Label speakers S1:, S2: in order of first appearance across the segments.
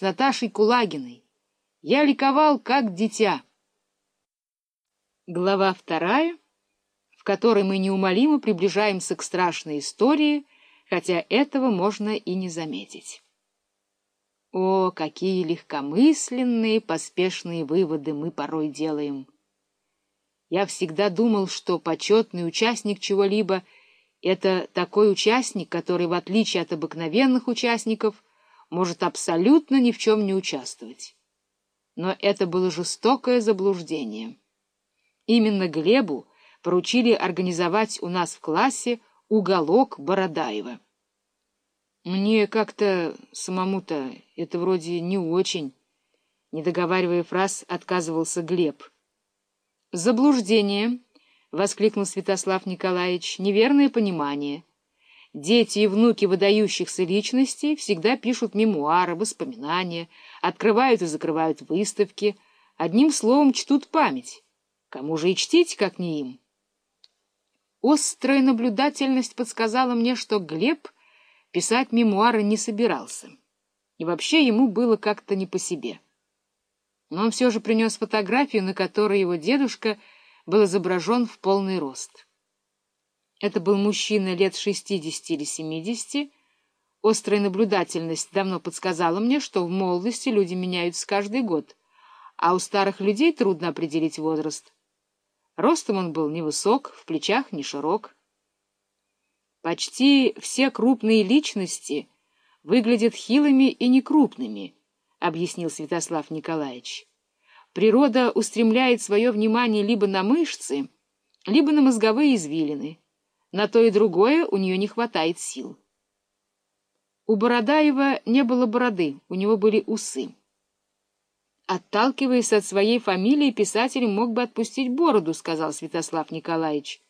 S1: с Наташей Кулагиной. Я ликовал, как дитя. Глава вторая, в которой мы неумолимо приближаемся к страшной истории, хотя этого можно и не заметить. О, какие легкомысленные, поспешные выводы мы порой делаем! Я всегда думал, что почетный участник чего-либо — это такой участник, который, в отличие от обыкновенных участников, может абсолютно ни в чем не участвовать. Но это было жестокое заблуждение. Именно Глебу поручили организовать у нас в классе уголок Бородаева. Мне как-то самому-то это вроде не очень. Не договаривая фраз, отказывался Глеб. «Заблуждение!» — воскликнул Святослав Николаевич. «Неверное понимание. Дети и внуки выдающихся личностей всегда пишут мемуары, воспоминания, открывают и закрывают выставки, одним словом чтут память. Кому же и чтить, как не им?» Острая наблюдательность подсказала мне, что Глеб писать мемуары не собирался. И вообще ему было как-то не по себе но он все же принес фотографию, на которой его дедушка был изображен в полный рост. Это был мужчина лет шестидесяти или семидесяти. Острая наблюдательность давно подсказала мне, что в молодости люди меняются каждый год, а у старых людей трудно определить возраст. Ростом он был невысок, в плечах не широк. Почти все крупные личности выглядят хилыми и некрупными —— объяснил Святослав Николаевич. Природа устремляет свое внимание либо на мышцы, либо на мозговые извилины. На то и другое у нее не хватает сил. У Бородаева не было бороды, у него были усы. Отталкиваясь от своей фамилии, писатель мог бы отпустить бороду, — сказал Святослав Николаевич.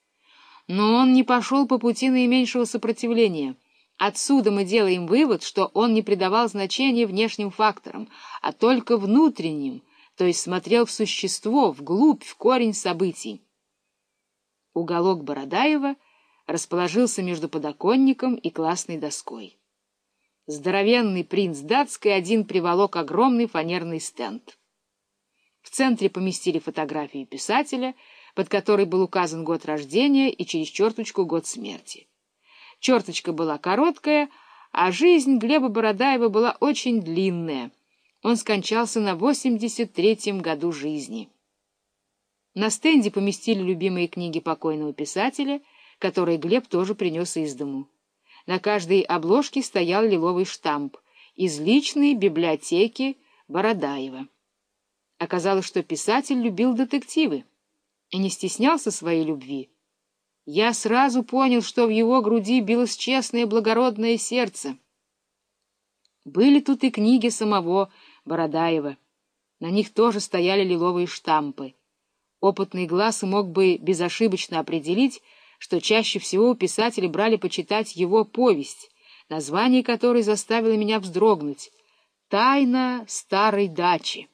S1: Но он не пошел по пути наименьшего сопротивления — Отсюда мы делаем вывод, что он не придавал значения внешним факторам, а только внутренним, то есть смотрел в существо, вглубь, в корень событий. Уголок Бородаева расположился между подоконником и классной доской. Здоровенный принц датской один приволок огромный фанерный стенд. В центре поместили фотографию писателя, под которой был указан год рождения и через черточку год смерти. Черточка была короткая, а жизнь Глеба Бородаева была очень длинная. Он скончался на 83-м году жизни. На стенде поместили любимые книги покойного писателя, которые Глеб тоже принес из дому. На каждой обложке стоял лиловый штамп из личной библиотеки Бородаева. Оказалось, что писатель любил детективы и не стеснялся своей любви. Я сразу понял, что в его груди билось честное благородное сердце. Были тут и книги самого Бородаева. На них тоже стояли лиловые штампы. Опытный глаз мог бы безошибочно определить, что чаще всего у писателя брали почитать его повесть, название которой заставило меня вздрогнуть «Тайна старой дачи».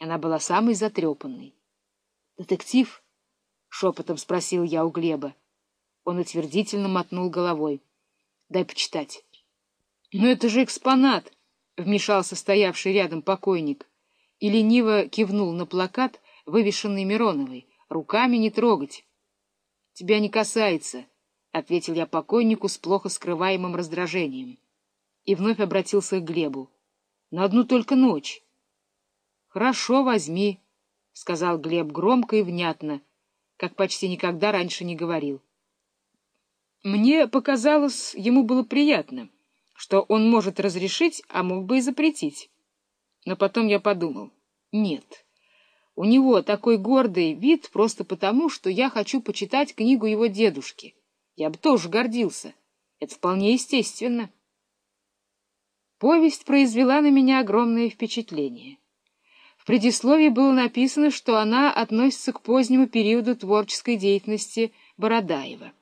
S1: Она была самой затрепанной. Детектив — шепотом спросил я у Глеба. Он утвердительно мотнул головой. — Дай почитать. — Но это же экспонат! — вмешался стоявший рядом покойник и лениво кивнул на плакат, вывешенный Мироновой. — Руками не трогать. — Тебя не касается, — ответил я покойнику с плохо скрываемым раздражением. И вновь обратился к Глебу. — На одну только ночь. — Хорошо, возьми, — сказал Глеб громко и внятно, — как почти никогда раньше не говорил. Мне показалось, ему было приятно, что он может разрешить, а мог бы и запретить. Но потом я подумал, нет, у него такой гордый вид просто потому, что я хочу почитать книгу его дедушки. Я бы тоже гордился. Это вполне естественно. Повесть произвела на меня огромное впечатление. В предисловии было написано, что она относится к позднему периоду творческой деятельности Бородаева.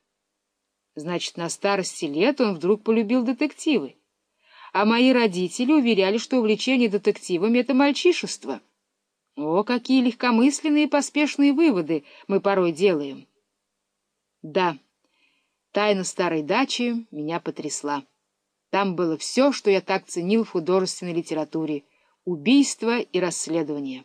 S1: Значит, на старости лет он вдруг полюбил детективы. А мои родители уверяли, что увлечение детективами — это мальчишество. О, какие легкомысленные и поспешные выводы мы порой делаем! Да, тайна старой дачи меня потрясла. Там было все, что я так ценил в художественной литературе — убийство и расследование.